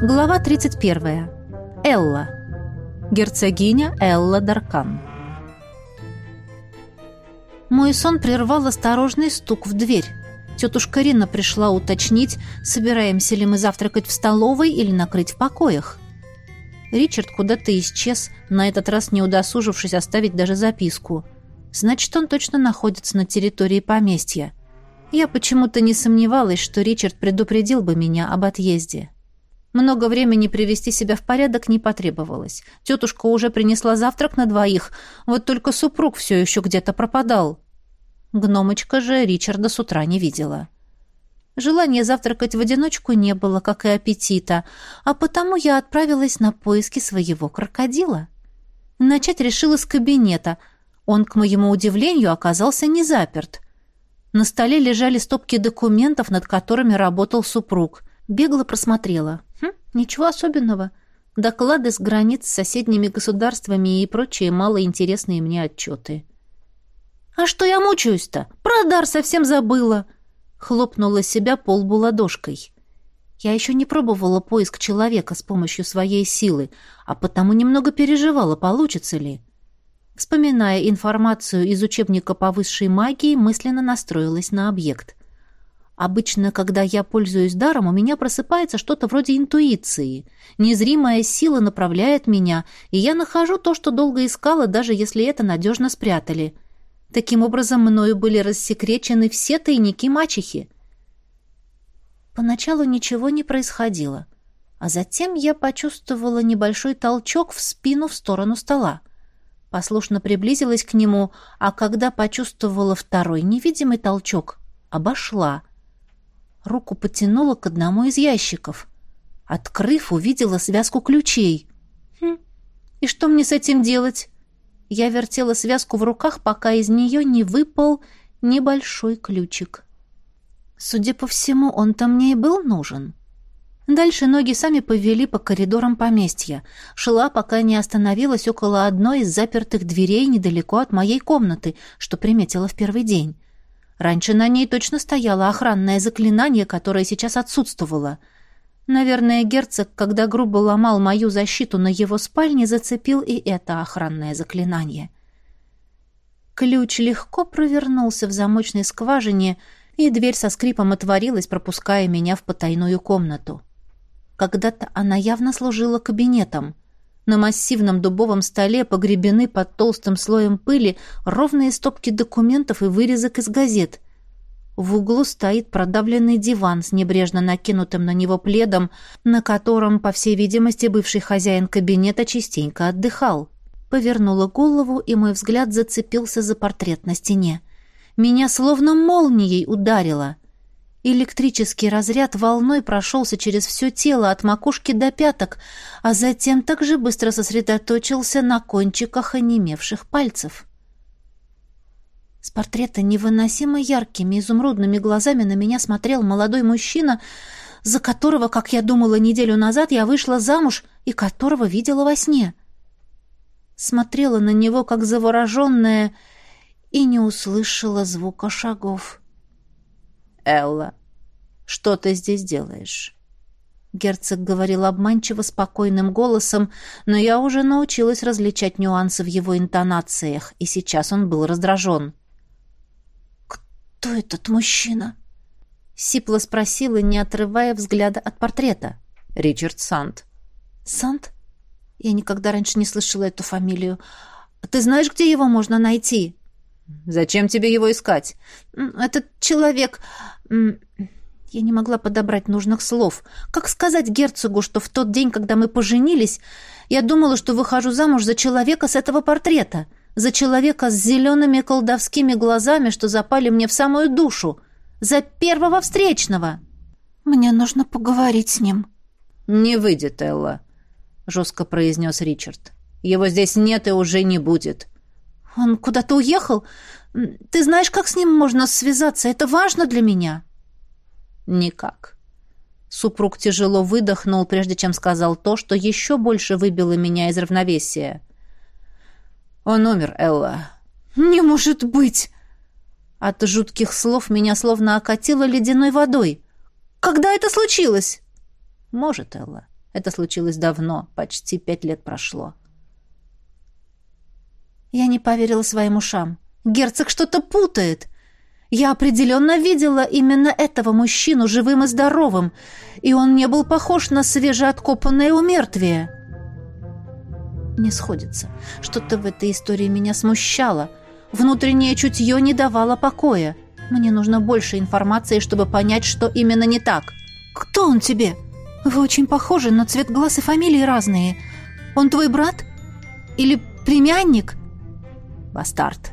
Глава 31. Элла. Герцогиня Элла Даркан. Мой сон прервал осторожный стук в дверь. Тетушка Рина пришла уточнить, собираемся ли мы завтракать в столовой или накрыть в покоях. Ричард куда-то исчез, на этот раз не удосужившись оставить даже записку. Значит, он точно находится на территории поместья. Я почему-то не сомневалась, что Ричард предупредил бы меня об отъезде. Много времени привести себя в порядок не потребовалось. Тетушка уже принесла завтрак на двоих, вот только супруг все еще где-то пропадал. Гномочка же Ричарда с утра не видела. Желания завтракать в одиночку не было, как и аппетита, а потому я отправилась на поиски своего крокодила. Начать решила с кабинета. Он, к моему удивлению, оказался не заперт. На столе лежали стопки документов, над которыми работал супруг. Бегло просмотрела. Хм, ничего особенного. Доклады с границ с соседними государствами и прочие малоинтересные мне отчеты. «А что я мучаюсь-то? Про дар совсем забыла!» Хлопнула себя по лбу ладошкой. Я еще не пробовала поиск человека с помощью своей силы, а потому немного переживала, получится ли. Вспоминая информацию из учебника по высшей магии, мысленно настроилась на объект. Обычно, когда я пользуюсь даром, у меня просыпается что-то вроде интуиции. Незримая сила направляет меня, и я нахожу то, что долго искала, даже если это надежно спрятали. Таким образом, мною были рассекречены все тайники мачехи. Поначалу ничего не происходило, а затем я почувствовала небольшой толчок в спину в сторону стола. Послушно приблизилась к нему, а когда почувствовала второй невидимый толчок, обошла — Руку потянула к одному из ящиков. Открыв, увидела связку ключей. Хм, и что мне с этим делать? Я вертела связку в руках, пока из нее не выпал небольшой ключик. Судя по всему, он-то мне и был нужен. Дальше ноги сами повели по коридорам поместья. Шла, пока не остановилась около одной из запертых дверей недалеко от моей комнаты, что приметила в первый день. Раньше на ней точно стояло охранное заклинание, которое сейчас отсутствовало. Наверное, герцог, когда грубо ломал мою защиту на его спальне, зацепил и это охранное заклинание. Ключ легко провернулся в замочной скважине, и дверь со скрипом отворилась, пропуская меня в потайную комнату. Когда-то она явно служила кабинетом — на массивном дубовом столе погребены под толстым слоем пыли ровные стопки документов и вырезок из газет. В углу стоит продавленный диван с небрежно накинутым на него пледом, на котором, по всей видимости, бывший хозяин кабинета частенько отдыхал. Повернула голову, и мой взгляд зацепился за портрет на стене. Меня словно молнией ударило — Электрический разряд волной прошелся через все тело от макушки до пяток, а затем также быстро сосредоточился на кончиках онемевших пальцев. С портрета невыносимо яркими изумрудными глазами на меня смотрел молодой мужчина, за которого, как я думала неделю назад, я вышла замуж и которого видела во сне. Смотрела на него, как завороженная, и не услышала звука шагов. Элла, что ты здесь делаешь?» Герцог говорил обманчиво спокойным голосом, но я уже научилась различать нюансы в его интонациях, и сейчас он был раздражен. «Кто этот мужчина?» Сипла спросила, не отрывая взгляда от портрета. «Ричард Сант». «Сант? Я никогда раньше не слышала эту фамилию. Ты знаешь, где его можно найти?» «Зачем тебе его искать?» «Этот человек...» Я не могла подобрать нужных слов. Как сказать герцогу, что в тот день, когда мы поженились, я думала, что выхожу замуж за человека с этого портрета, за человека с зелеными колдовскими глазами, что запали мне в самую душу, за первого встречного. Мне нужно поговорить с ним. «Не выйдет, Элла», — жестко произнес Ричард. «Его здесь нет и уже не будет». «Он куда-то уехал? Ты знаешь, как с ним можно связаться? Это важно для меня». «Никак». Супруг тяжело выдохнул, прежде чем сказал то, что еще больше выбило меня из равновесия. «Он умер, Элла». «Не может быть!» От жутких слов меня словно окатило ледяной водой. «Когда это случилось?» «Может, Элла. Это случилось давно, почти пять лет прошло. Я не поверила своим ушам. Герцог что-то путает. Я определенно видела именно этого мужчину живым и здоровым, и он не был похож на свежеоткопанное умертвие. Не сходится. Что-то в этой истории меня смущало. Внутреннее чутье не давало покоя. Мне нужно больше информации, чтобы понять, что именно не так. «Кто он тебе? Вы очень похожи, но цвет глаз и фамилии разные. Он твой брат? Или племянник?» «Бастард»,